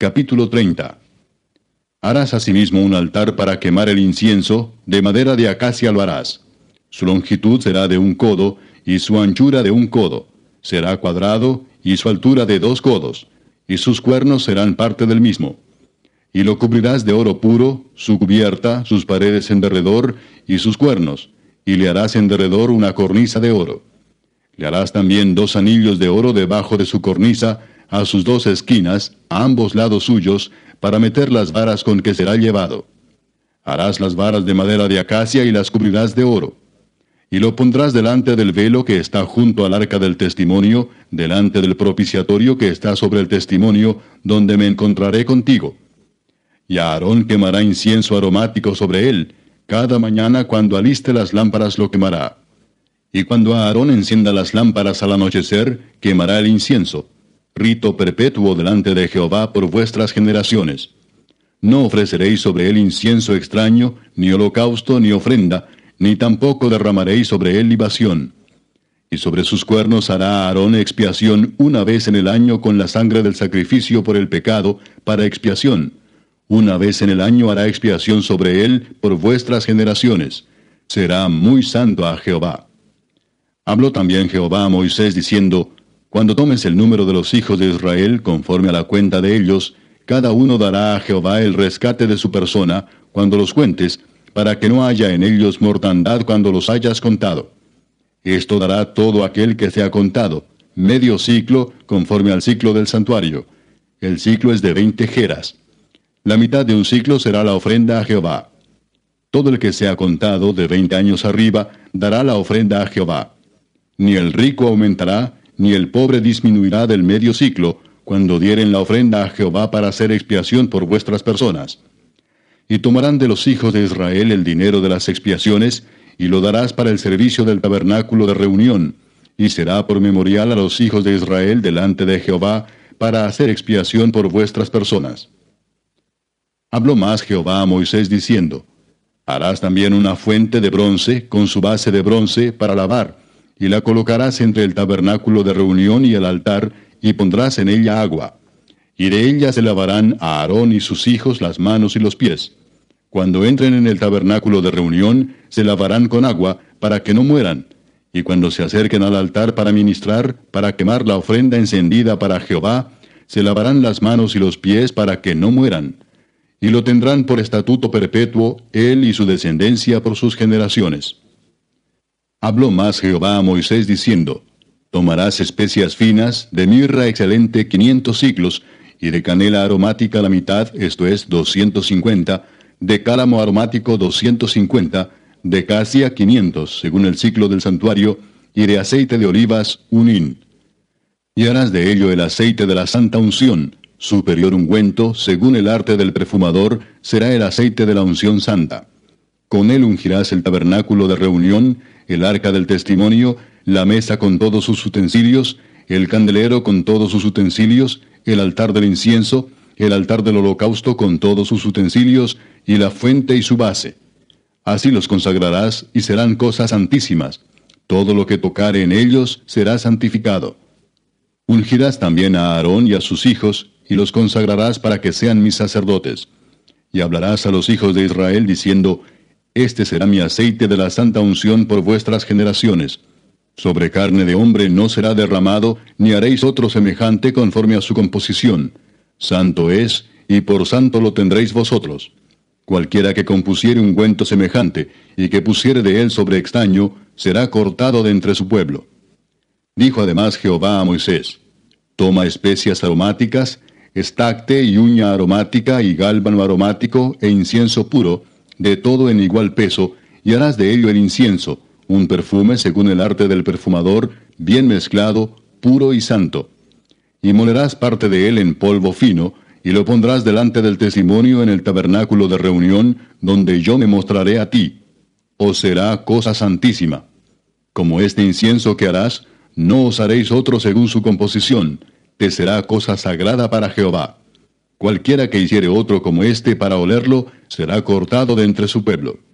Capítulo 30 Harás asimismo un altar para quemar el incienso, de madera de acacia lo harás. Su longitud será de un codo, y su anchura de un codo. Será cuadrado, y su altura de dos codos, y sus cuernos serán parte del mismo. Y lo cubrirás de oro puro, su cubierta, sus paredes en derredor, y sus cuernos, y le harás en derredor una cornisa de oro. Le harás también dos anillos de oro debajo de su cornisa, a sus dos esquinas, a ambos lados suyos, para meter las varas con que será llevado. Harás las varas de madera de acacia y las cubrirás de oro. Y lo pondrás delante del velo que está junto al arca del testimonio, delante del propiciatorio que está sobre el testimonio, donde me encontraré contigo. Y Aarón quemará incienso aromático sobre él, cada mañana cuando aliste las lámparas lo quemará. Y cuando Aarón encienda las lámparas al anochecer, quemará el incienso rito perpetuo delante de Jehová por vuestras generaciones. No ofreceréis sobre él incienso extraño, ni holocausto, ni ofrenda, ni tampoco derramaréis sobre él libación. Y sobre sus cuernos hará Aarón expiación una vez en el año con la sangre del sacrificio por el pecado, para expiación. Una vez en el año hará expiación sobre él por vuestras generaciones. Será muy santo a Jehová. Habló también Jehová a Moisés diciendo, cuando tomes el número de los hijos de Israel conforme a la cuenta de ellos, cada uno dará a Jehová el rescate de su persona cuando los cuentes, para que no haya en ellos mortandad cuando los hayas contado. Esto dará todo aquel que sea contado, medio ciclo conforme al ciclo del santuario. El ciclo es de veinte jeras. La mitad de un ciclo será la ofrenda a Jehová. Todo el que sea contado de veinte años arriba dará la ofrenda a Jehová. Ni el rico aumentará, ni el pobre disminuirá del medio ciclo, cuando dieren la ofrenda a Jehová para hacer expiación por vuestras personas. Y tomarán de los hijos de Israel el dinero de las expiaciones, y lo darás para el servicio del tabernáculo de reunión, y será por memorial a los hijos de Israel delante de Jehová, para hacer expiación por vuestras personas. Habló más Jehová a Moisés diciendo, Harás también una fuente de bronce, con su base de bronce, para lavar, y la colocarás entre el tabernáculo de reunión y el altar, y pondrás en ella agua. Y de ella se lavarán a Aarón y sus hijos las manos y los pies. Cuando entren en el tabernáculo de reunión, se lavarán con agua, para que no mueran. Y cuando se acerquen al altar para ministrar, para quemar la ofrenda encendida para Jehová, se lavarán las manos y los pies para que no mueran. Y lo tendrán por estatuto perpetuo, él y su descendencia por sus generaciones. Habló más Jehová a Moisés diciendo, Tomarás especias finas, de mirra excelente quinientos ciclos, y de canela aromática la mitad, esto es doscientos cincuenta, de cálamo aromático doscientos cincuenta, de casia quinientos, según el ciclo del santuario, y de aceite de olivas un hin. Y harás de ello el aceite de la santa unción, superior ungüento, según el arte del perfumador, será el aceite de la unción santa. Con él ungirás el tabernáculo de reunión, el arca del testimonio, la mesa con todos sus utensilios, el candelero con todos sus utensilios, el altar del incienso, el altar del holocausto con todos sus utensilios, y la fuente y su base. Así los consagrarás y serán cosas santísimas. Todo lo que tocare en ellos será santificado. Ungirás también a Aarón y a sus hijos, y los consagrarás para que sean mis sacerdotes. Y hablarás a los hijos de Israel diciendo, este será mi aceite de la santa unción por vuestras generaciones. Sobre carne de hombre no será derramado, ni haréis otro semejante conforme a su composición. Santo es, y por santo lo tendréis vosotros. Cualquiera que compusiere un cuento semejante, y que pusiere de él sobre extraño, será cortado de entre su pueblo. Dijo además Jehová a Moisés, Toma especias aromáticas, estacte y uña aromática y gálbano aromático e incienso puro, de todo en igual peso, y harás de ello el incienso, un perfume según el arte del perfumador, bien mezclado, puro y santo. Y molerás parte de él en polvo fino, y lo pondrás delante del testimonio en el tabernáculo de reunión, donde yo me mostraré a ti. Os será cosa santísima. Como este incienso que harás, no os haréis otro según su composición, te será cosa sagrada para Jehová. Cualquiera que hiciere otro como éste para olerlo, será cortado de entre su pueblo.